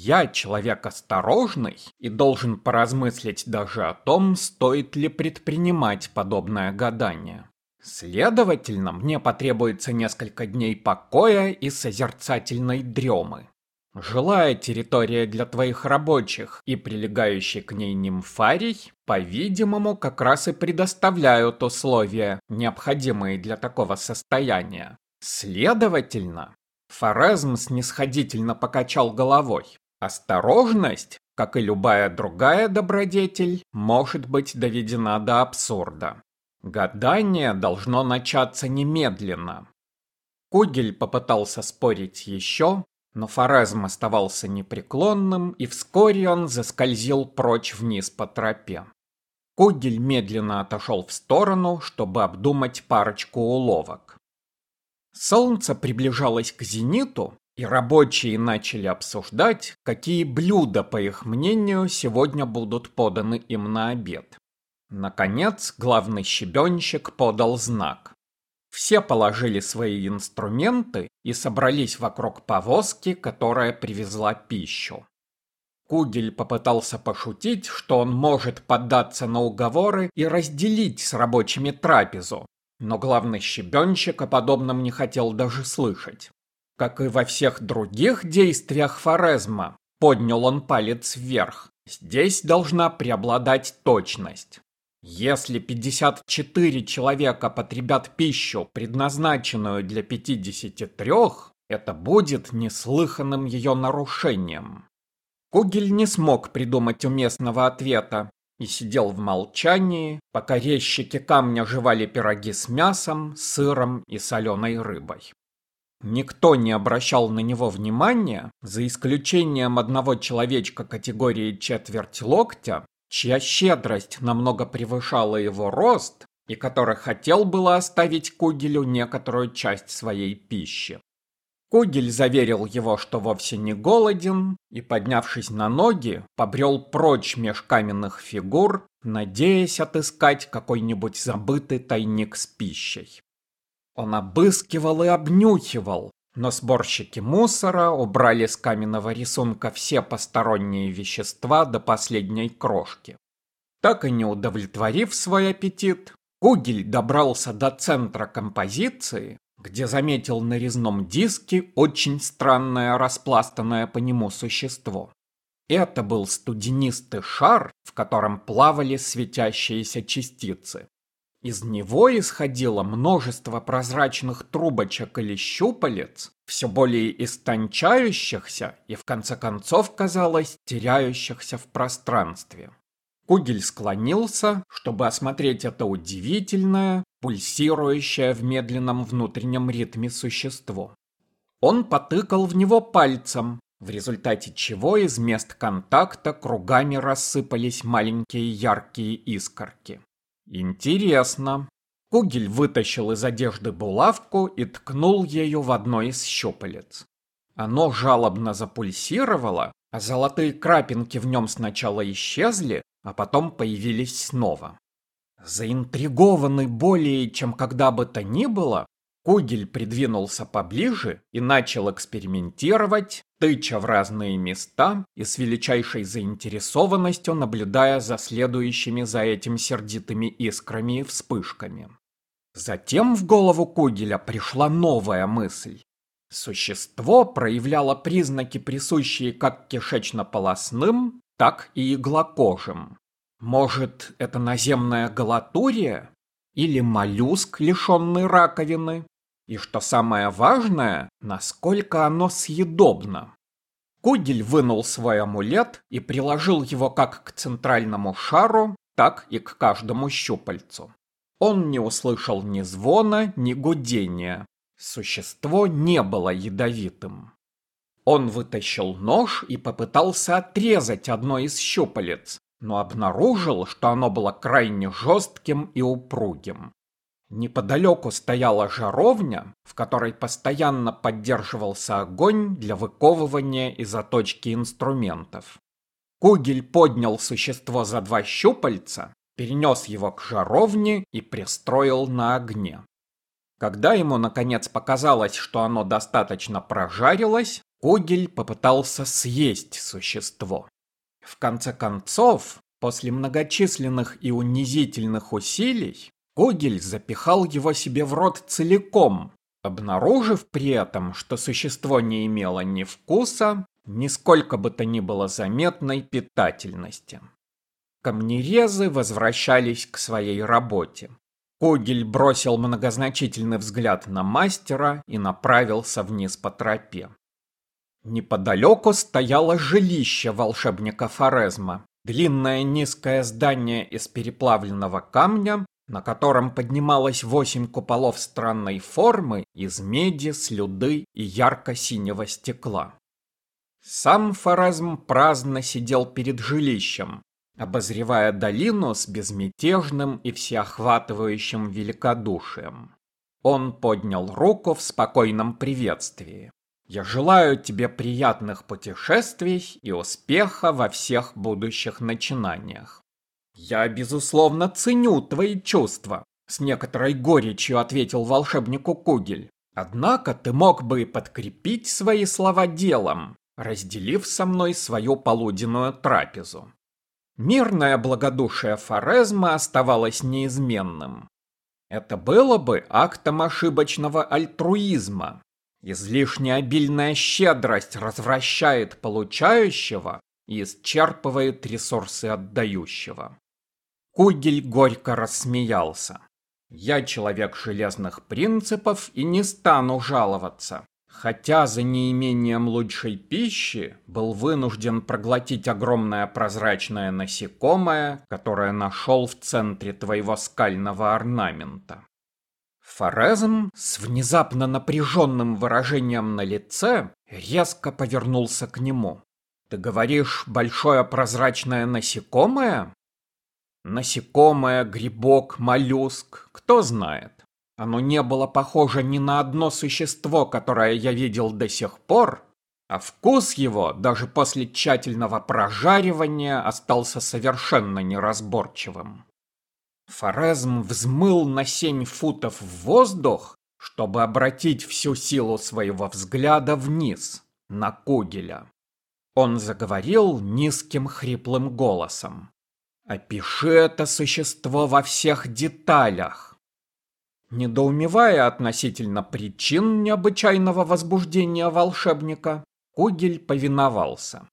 Я человек осторожный и должен поразмыслить даже о том, стоит ли предпринимать подобное гадание. Следовательно, мне потребуется несколько дней покоя и созерцательной дремы. Жилая территория для твоих рабочих и прилегающий к ней нимфарий, по-видимому, как раз и предоставляют условия, необходимые для такого состояния. Следовательно, Форезм снисходительно покачал головой. Осторожность, как и любая другая добродетель, может быть доведена до абсурда. Гадание должно начаться немедленно. Кугель попытался спорить еще, но Форезм оставался непреклонным, и вскоре он заскользил прочь вниз по тропе. Кугель медленно отошел в сторону, чтобы обдумать парочку уловок. Солнце приближалось к зениту, и рабочие начали обсуждать, какие блюда, по их мнению, сегодня будут поданы им на обед. Наконец, главный щебенщик подал знак. Все положили свои инструменты и собрались вокруг повозки, которая привезла пищу. Кугель попытался пошутить, что он может поддаться на уговоры и разделить с рабочими трапезу, но главный щебенщик о подобном не хотел даже слышать. Как и во всех других действиях Форезма, поднял он палец вверх. Здесь должна преобладать точность. Если 54 человека потребят пищу, предназначенную для 53, это будет неслыханным ее нарушением. Кугель не смог придумать уместного ответа и сидел в молчании, пока резчики камня жевали пироги с мясом, сыром и соленой рыбой. Никто не обращал на него внимания, за исключением одного человечка категории четверть локтя, чья щедрость намного превышала его рост и который хотел было оставить Кугелю некоторую часть своей пищи. Кугель заверил его, что вовсе не голоден, и, поднявшись на ноги, побрел прочь меж каменных фигур, надеясь отыскать какой-нибудь забытый тайник с пищей. Он обыскивал и обнюхивал, но сборщики мусора убрали с каменного рисунка все посторонние вещества до последней крошки. Так и не удовлетворив свой аппетит, Кугель добрался до центра композиции, где заметил на резном диске очень странное распластанное по нему существо. Это был студенистый шар, в котором плавали светящиеся частицы. Из него исходило множество прозрачных трубочек или щупалец, все более истончающихся и в конце концов, казалось, теряющихся в пространстве. Кугель склонился, чтобы осмотреть это удивительное, пульсирующее в медленном внутреннем ритме существо. Он потыкал в него пальцем, в результате чего из мест контакта кругами рассыпались маленькие яркие искорки. Интересно. Кугель вытащил из одежды булавку и ткнул ею в одно из щупалец. Оно жалобно запульсировало, а золотые крапинки в нем сначала исчезли, а потом появились снова. Заинтригованный более, чем когда бы то ни было, Кугель придвинулся поближе и начал экспериментировать, тыча в разные места и с величайшей заинтересованностью наблюдая за следующими за этим сердитыми искрами и вспышками. Затем в голову Кугеля пришла новая мысль. Существо проявляло признаки, присущие как кишечно-полосным, так и иглокожим. Может, это наземная галатурия? Или моллюск, лишенный раковины? И что самое важное, насколько оно съедобно. Кугель вынул свой амулет и приложил его как к центральному шару, так и к каждому щупальцу. Он не услышал ни звона, ни гудения. Существо не было ядовитым. Он вытащил нож и попытался отрезать одно из щупалец, но обнаружил, что оно было крайне жестким и упругим. Неподалеку стояла жаровня, в которой постоянно поддерживался огонь для выковывания и заточки инструментов. Кугель поднял существо за два щупальца, перенес его к жаровне и пристроил на огне. Когда ему наконец показалось, что оно достаточно прожарилось, Кугель попытался съесть существо. В конце концов, после многочисленных и унизительных усилий, Кугель запихал его себе в рот целиком, обнаружив при этом, что существо не имело ни вкуса, ни сколько бы то ни было заметной питательности. Камнерезы возвращались к своей работе. Кугель бросил многозначительный взгляд на мастера и направился вниз по тропе. Неподалеку стояло жилище волшебника Форезма. Длинное низкое здание из переплавленного камня, на котором поднималось восемь куполов странной формы из меди, слюды и ярко-синего стекла. Сам Форезм праздно сидел перед жилищем, обозревая долину с безмятежным и всеохватывающим великодушием. Он поднял руку в спокойном приветствии. «Я желаю тебе приятных путешествий и успеха во всех будущих начинаниях. Я, безусловно, ценю твои чувства», — с некоторой горечью ответил волшебнику Кугель. «Однако ты мог бы подкрепить свои слова делом, разделив со мной свою полуденную трапезу. Мирное благодушие Форезма оставалось неизменным. Это было бы актом ошибочного альтруизма. Излишне обильная щедрость развращает получающего и исчерпывает ресурсы отдающего. Кугель горько рассмеялся. «Я человек железных принципов и не стану жаловаться хотя за неимением лучшей пищи был вынужден проглотить огромное прозрачное насекомое, которое нашел в центре твоего скального орнамента. Форезм с внезапно напряженным выражением на лице резко повернулся к нему. «Ты говоришь, большое прозрачное насекомое?» «Насекомое, грибок, моллюск, кто знает. Оно не было похоже ни на одно существо, которое я видел до сих пор, а вкус его, даже после тщательного прожаривания, остался совершенно неразборчивым. Форезм взмыл на семь футов в воздух, чтобы обратить всю силу своего взгляда вниз, на Кугеля. Он заговорил низким хриплым голосом. «Опиши это существо во всех деталях. Недоумевая относительно причин необычайного возбуждения волшебника, Кугель повиновался.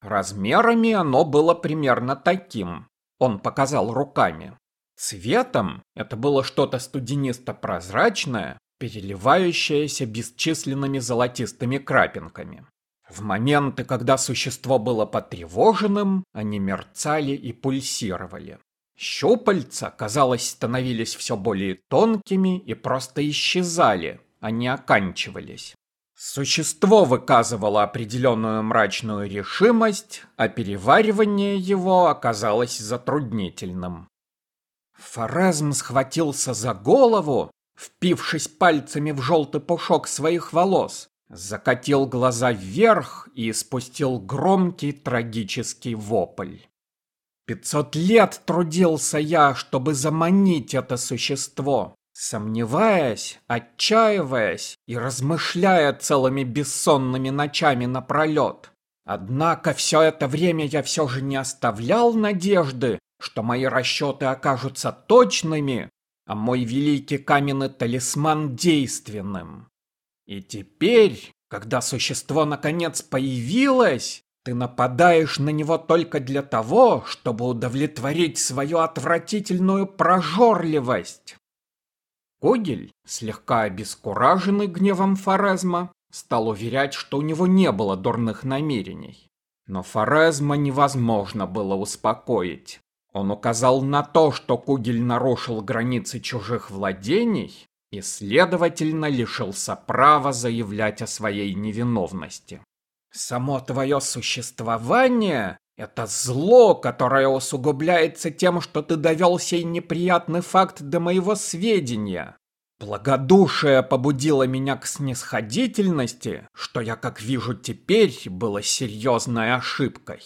Размерами оно было примерно таким. Он показал руками. Цветом это было что-то студенисто-прозрачное, переливающееся бесчисленными золотистыми крапинками. В моменты, когда существо было потревоженным, они мерцали и пульсировали. Щупальца, казалось, становились все более тонкими и просто исчезали, а не оканчивались. Существо выказывало определенную мрачную решимость, а переваривание его оказалось затруднительным. Форезм схватился за голову, впившись пальцами в желтый пушок своих волос, закатил глаза вверх и спустил громкий трагический вопль. Пятьсот лет трудился я, чтобы заманить это существо, сомневаясь, отчаиваясь и размышляя целыми бессонными ночами напролет. Однако все это время я все же не оставлял надежды, что мои расчеты окажутся точными, а мой великий каменный талисман действенным. И теперь, когда существо наконец появилось, ты нападаешь на него только для того, чтобы удовлетворить свою отвратительную прожорливость. Когель, слегка обескураженный гневом Форезма, стал уверять, что у него не было дурных намерений. Но Форезма невозможно было успокоить. Он указал на то, что Кугель нарушил границы чужих владений и, следовательно, лишился права заявлять о своей невиновности. Само твое существование — это зло, которое усугубляется тем, что ты довел сей неприятный факт до моего сведения. Благодушие побудило меня к снисходительности, что я, как вижу теперь, было серьезной ошибкой.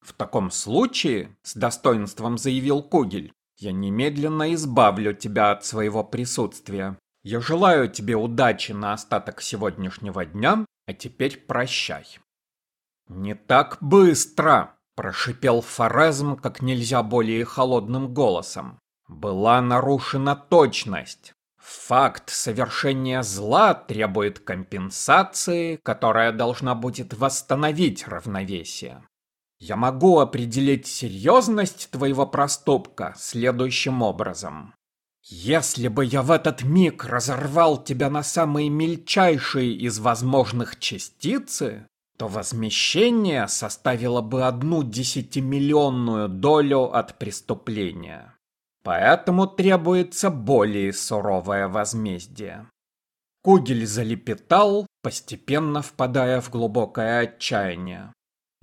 В таком случае, с достоинством заявил Кугель, я немедленно избавлю тебя от своего присутствия. Я желаю тебе удачи на остаток сегодняшнего дня А теперь прощай. Не так быстро, прошипел Форезм как нельзя более холодным голосом. Была нарушена точность. Факт совершения зла требует компенсации, которая должна будет восстановить равновесие. Я могу определить серьезность твоего проступка следующим образом. Если бы я в этот миг разорвал тебя на самые мельчайшие из возможных частицы, то возмещение составило бы одну десятимиллионную долю от преступления. Поэтому требуется более суровое возмездие. Кугель залепетал, постепенно впадая в глубокое отчаяние.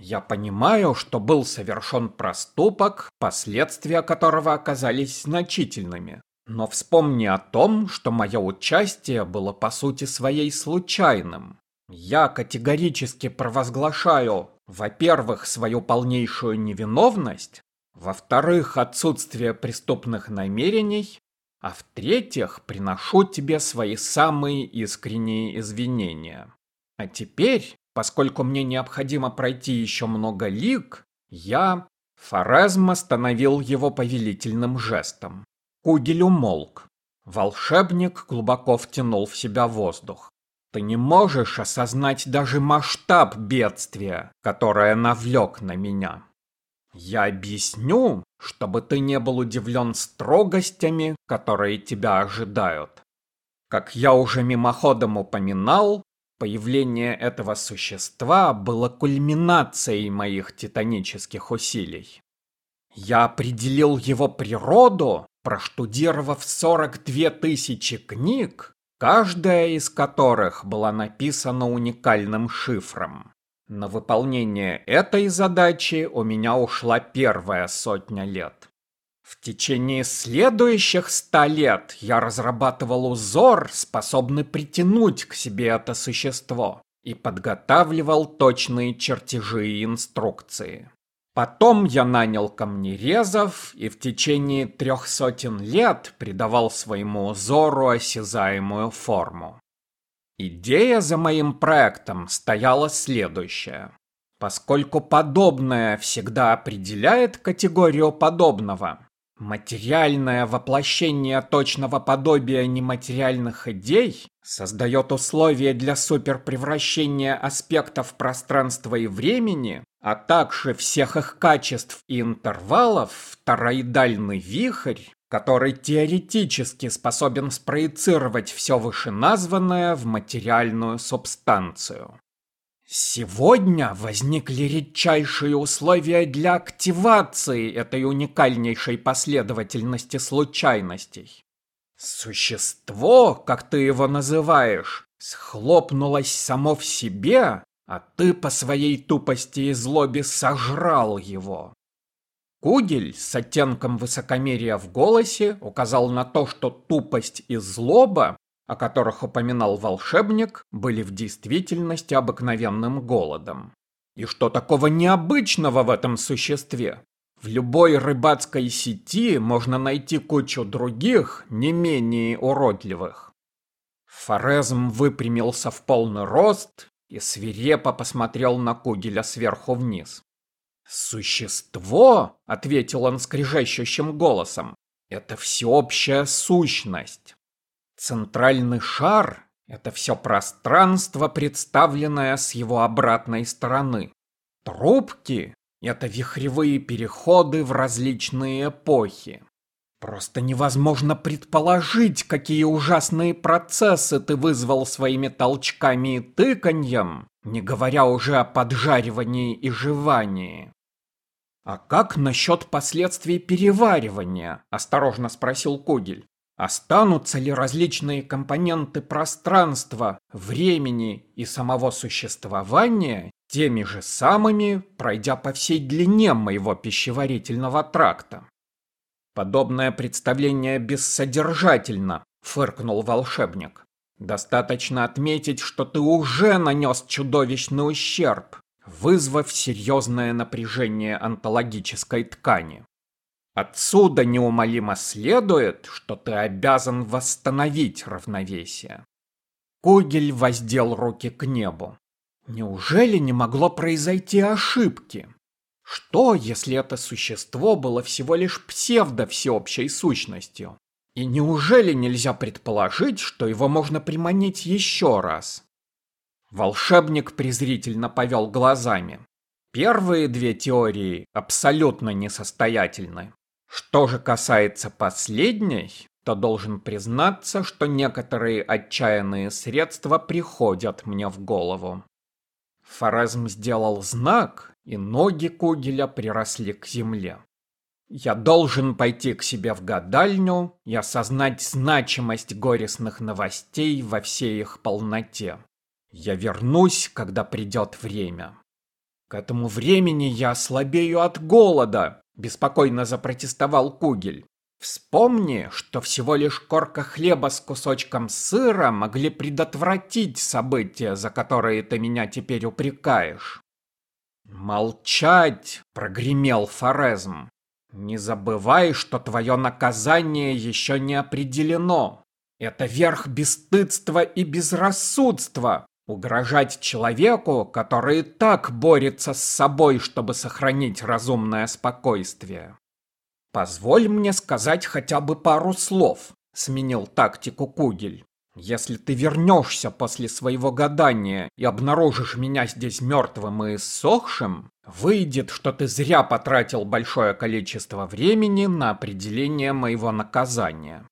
Я понимаю, что был совершен проступок, последствия которого оказались значительными. Но вспомни о том, что мое участие было по сути своей случайным. Я категорически провозглашаю, во-первых, свою полнейшую невиновность, во-вторых, отсутствие преступных намерений, а в-третьих, приношу тебе свои самые искренние извинения. А теперь Поскольку мне необходимо пройти еще много лиг, я... Форезм остановил его повелительным жестом. Кугель умолк. Волшебник глубоко втянул в себя воздух. Ты не можешь осознать даже масштаб бедствия, которое навлек на меня. Я объясню, чтобы ты не был удивлен строгостями, которые тебя ожидают. Как я уже мимоходом упоминал, Появление этого существа было кульминацией моих титанических усилий. Я определил его природу, проштудировав 42 тысячи книг, каждая из которых была написана уникальным шифром. На выполнение этой задачи у меня ушла первая сотня лет. В течение следующих ста лет я разрабатывал узор, способный притянуть к себе это существо, и подготавливал точные чертежи и инструкции. Потом я нанял камнерезов и в течение трех сотен лет придавал своему узору осязаемую форму. Идея за моим проектом стояла следующая. Поскольку подобное всегда определяет категорию подобного, Материальное воплощение точного подобия нематериальных идей создает условия для суперпревращения аспектов пространства и времени, а также всех их качеств и интервалов в тороидальный вихрь, который теоретически способен спроецировать все вышеназванное в материальную субстанцию. Сегодня возникли редчайшие условия для активации этой уникальнейшей последовательности случайностей. Существо, как ты его называешь, схлопнулось само в себе, а ты по своей тупости и злобе сожрал его. Кугель с оттенком высокомерия в голосе указал на то, что тупость и злоба о которых упоминал волшебник, были в действительности обыкновенным голодом. И что такого необычного в этом существе? В любой рыбацкой сети можно найти кучу других, не менее уродливых. Форезм выпрямился в полный рост и свирепо посмотрел на Кугеля сверху вниз. «Существо», — ответил он скрижащущим голосом, — «это всеобщая сущность. Центральный шар — это все пространство, представленное с его обратной стороны. Трубки — это вихревые переходы в различные эпохи. Просто невозможно предположить, какие ужасные процессы ты вызвал своими толчками и тыканьем, не говоря уже о поджаривании и жевании. «А как насчет последствий переваривания?» – осторожно спросил Кугель. Останутся ли различные компоненты пространства, времени и самого существования теми же самыми, пройдя по всей длине моего пищеварительного тракта? Подобное представление бессодержательно, фыркнул волшебник. Достаточно отметить, что ты уже нанес чудовищный ущерб, вызвав серьезное напряжение онтологической ткани. Отсюда неумолимо следует, что ты обязан восстановить равновесие. Кугель воздел руки к небу. Неужели не могло произойти ошибки? Что, если это существо было всего лишь псевдо-всеобщей сущностью? И неужели нельзя предположить, что его можно приманить еще раз? Волшебник презрительно повел глазами. Первые две теории абсолютно несостоятельны. Что же касается последней, то должен признаться, что некоторые отчаянные средства приходят мне в голову. Форезм сделал знак, и ноги Кугеля приросли к земле. Я должен пойти к себе в гадальню и осознать значимость горестных новостей во всей их полноте. Я вернусь, когда придет время. К этому времени я ослабею от голода, беспокойно запротестовал Кугель. Вспомни, что всего лишь корка хлеба с кусочком сыра могли предотвратить события, за которые ты меня теперь упрекаешь. «Молчать!» — прогремел Форезм. «Не забывай, что твое наказание еще не определено. Это верх бесстыдства и безрассудства, Угрожать человеку, который так борется с собой, чтобы сохранить разумное спокойствие. Позволь мне сказать хотя бы пару слов, сменил тактику Кугель. Если ты вернешься после своего гадания и обнаружишь меня здесь мертвым и иссохшим, выйдет, что ты зря потратил большое количество времени на определение моего наказания.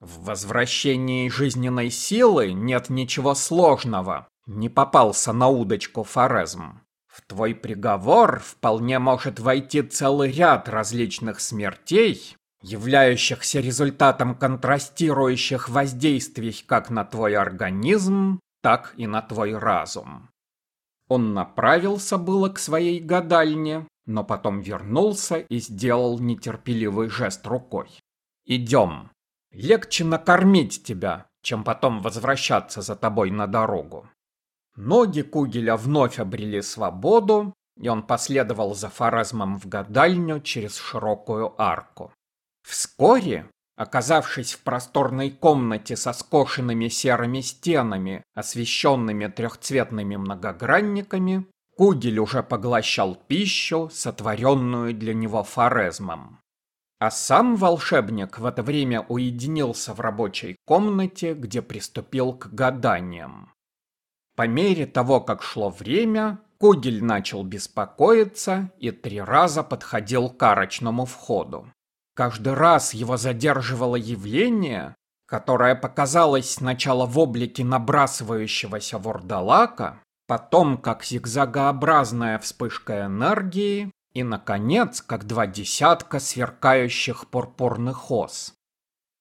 В возвращении жизненной силы нет ничего сложного. Не попался на удочку Форезм. В твой приговор вполне может войти целый ряд различных смертей, являющихся результатом контрастирующих воздействий как на твой организм, так и на твой разум. Он направился было к своей гадальне, но потом вернулся и сделал нетерпеливый жест рукой. «Идем». Легче накормить тебя, чем потом возвращаться за тобой на дорогу. Ноги Кугеля вновь обрели свободу, и он последовал за Фаразмом в гадальню через широкую арку. Вскоре, оказавшись в просторной комнате со скошенными серыми стенами, освещенными трехцветными многогранниками, Кугель уже поглощал пищу, сотворенную для него Форезмом. А сам волшебник в это время уединился в рабочей комнате, где приступил к гаданиям. По мере того, как шло время, Кугель начал беспокоиться и три раза подходил к арочному входу. Каждый раз его задерживало явление, которое показалось сначала в облике набрасывающегося вурдалака, потом как зигзагообразная вспышка энергии, и, наконец, как два десятка сверкающих пурпурных ос.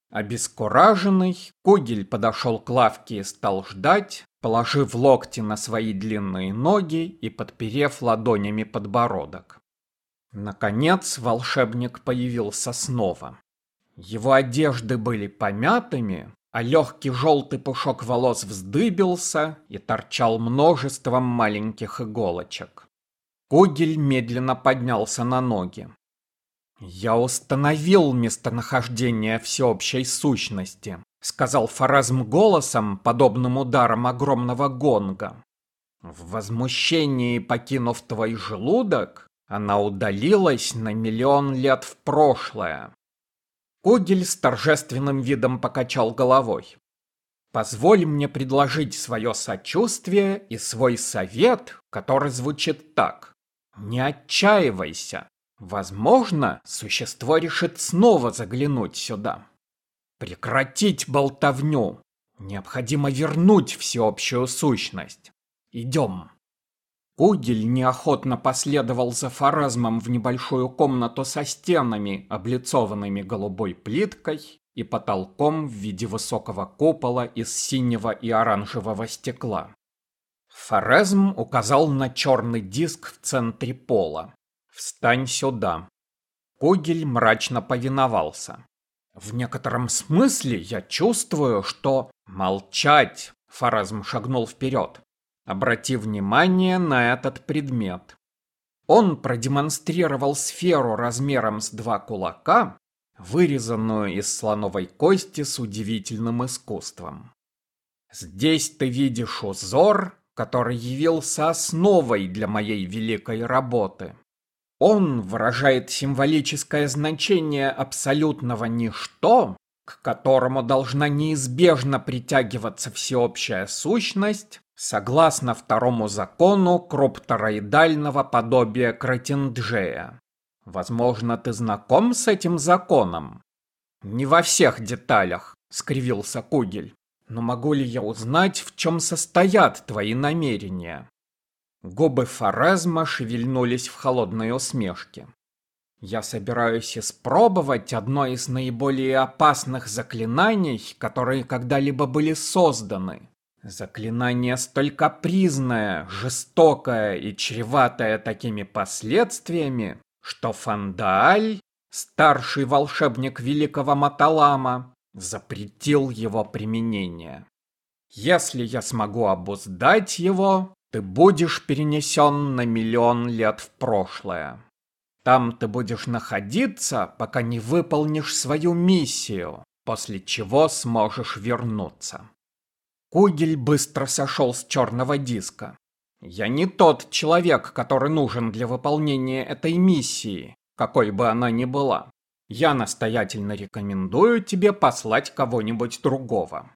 Обескураженный, Кугель подошел к лавке и стал ждать, положив локти на свои длинные ноги и подперев ладонями подбородок. Наконец волшебник появился снова. Его одежды были помятыми, а легкий желтый пушок волос вздыбился и торчал множеством маленьких иголочек. Когель медленно поднялся на ноги. «Я установил местонахождение всеобщей сущности», — сказал Фаразм голосом, подобным ударом огромного гонга. «В возмущении, покинув твой желудок, она удалилась на миллион лет в прошлое». Когель с торжественным видом покачал головой. «Позволь мне предложить свое сочувствие и свой совет, который звучит так. Не отчаивайся. Возможно, существо решит снова заглянуть сюда. Прекратить болтовню. Необходимо вернуть всеобщую сущность. Идем. Кугель неохотно последовал за Фаразмом в небольшую комнату со стенами, облицованными голубой плиткой, и потолком в виде высокого купола из синего и оранжевого стекла. Форезм указал на черный диск в центре пола. «Встань сюда». Кугель мрачно повиновался. «В некотором смысле я чувствую, что...» «Молчать!» — Форезм шагнул вперед. «Обрати внимание на этот предмет». Он продемонстрировал сферу размером с два кулака, вырезанную из слоновой кости с удивительным искусством. Здесь ты видишь узор, который явился основой для моей великой работы. Он выражает символическое значение абсолютного ничто, к которому должна неизбежно притягиваться всеобщая сущность, согласно второму закону кроптороидального подобия Кратинджея. Возможно, ты знаком с этим законом? Не во всех деталях, скривился Кугель. Но могу ли я узнать, в чем состоят твои намерения? Губы Форезма шевельнулись в холодной усмешке. Я собираюсь испробовать одно из наиболее опасных заклинаний, которые когда-либо были созданы. Заклинание столь капризное, жестокое и чреватое такими последствиями, что Фандааль, старший волшебник великого Маталама, запретил его применение. Если я смогу обуздать его, ты будешь перенесен на миллион лет в прошлое. Там ты будешь находиться, пока не выполнишь свою миссию, после чего сможешь вернуться. Кугель быстро сошел с черного диска. Я не тот человек, который нужен для выполнения этой миссии, какой бы она ни была. Я настоятельно рекомендую тебе послать кого-нибудь другого.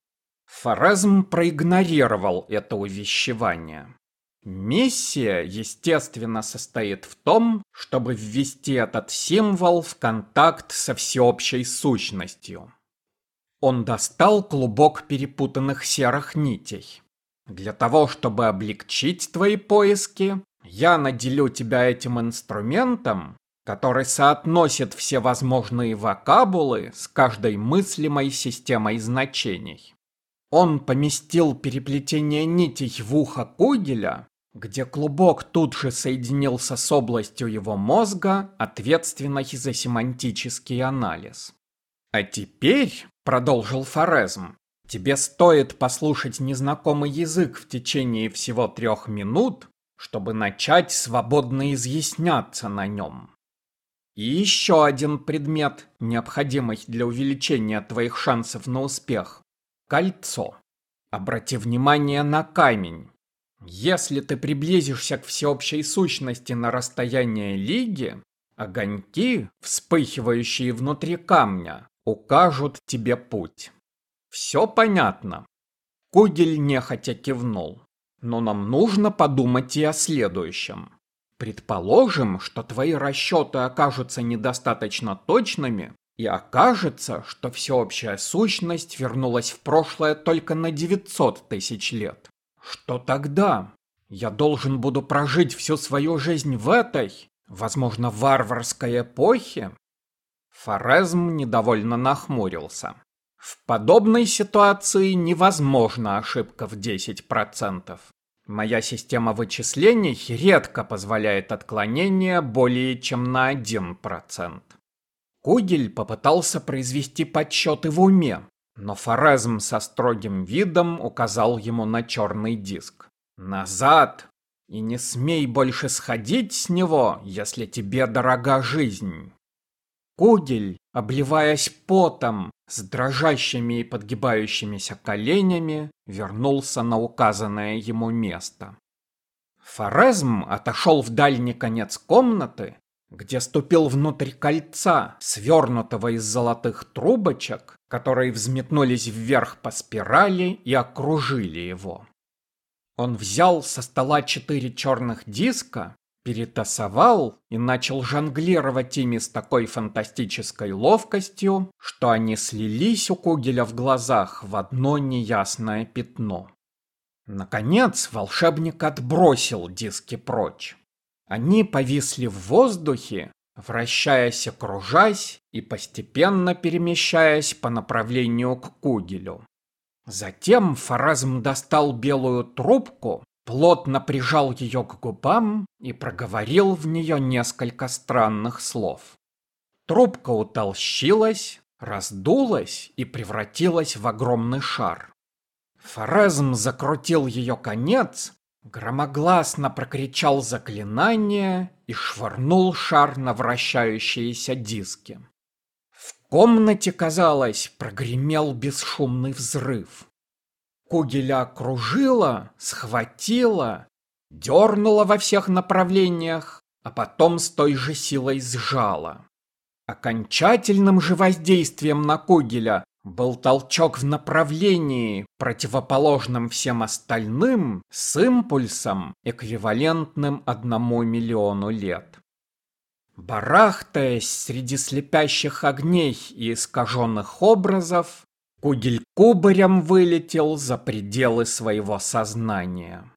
Форезм проигнорировал это увещевание. Миссия, естественно, состоит в том, чтобы ввести этот символ в контакт со всеобщей сущностью. Он достал клубок перепутанных серых нитей. Для того, чтобы облегчить твои поиски, я наделю тебя этим инструментом, который соотносит все возможные вокабулы с каждой мыслимой системой значений. Он поместил переплетение нитей в ухо Кугеля, где клубок тут же соединился с областью его мозга, ответственной за семантический анализ. «А теперь», — продолжил Форезм, — «тебе стоит послушать незнакомый язык в течение всего трех минут, чтобы начать свободно изъясняться на нем. И еще один предмет, необходимый для увеличения твоих шансов на успех кольцо. Обрати внимание на камень. Если ты приблизишься к всеобщей сущности на расстояние лиги, огоньки, вспыхивающие внутри камня, укажут тебе путь. Все понятно. Кугель нехотя кивнул. Но нам нужно подумать и о следующем. Предположим, что твои расчеты окажутся недостаточно точными, и окажется, что всеобщая сущность вернулась в прошлое только на 900 тысяч лет. Что тогда? Я должен буду прожить всю свою жизнь в этой, возможно, варварской эпохе? Форезм недовольно нахмурился. В подобной ситуации невозможна ошибка в 10%. Моя система вычислений редко позволяет отклонение более чем на 1%. Кугель попытался произвести подсчеты в уме, но Форезм со строгим видом указал ему на черный диск. «Назад! И не смей больше сходить с него, если тебе дорога жизнь!» Кугель, обливаясь потом, с дрожащими и подгибающимися коленями, вернулся на указанное ему место. Форезм отошел в дальний конец комнаты где ступил внутрь кольца, свернутого из золотых трубочек, которые взметнулись вверх по спирали и окружили его. Он взял со стола четыре черных диска, перетасовал и начал жонглировать ими с такой фантастической ловкостью, что они слились у Кугеля в глазах в одно неясное пятно. Наконец волшебник отбросил диски прочь. Они повисли в воздухе, вращаясь и кружась и постепенно перемещаясь по направлению к Кугелю. Затем Фаразм достал белую трубку, плотно прижал ее к губам и проговорил в нее несколько странных слов. Трубка утолщилась, раздулась и превратилась в огромный шар. Фаразм закрутил ее конец, Громогласно прокричал заклинание и швырнул шар на вращающиеся диски. В комнате, казалось, прогремел бесшумный взрыв. Кугеля окружила, схватила, дернула во всех направлениях, а потом с той же силой сжала. Окончательным же воздействием на Кугеля был толчок в направлении, противоположном всем остальным, с импульсом, эквивалентным одному миллиону лет. Барахтаясь среди слепящих огней и искаженных образов, Кугель кубарем вылетел за пределы своего сознания.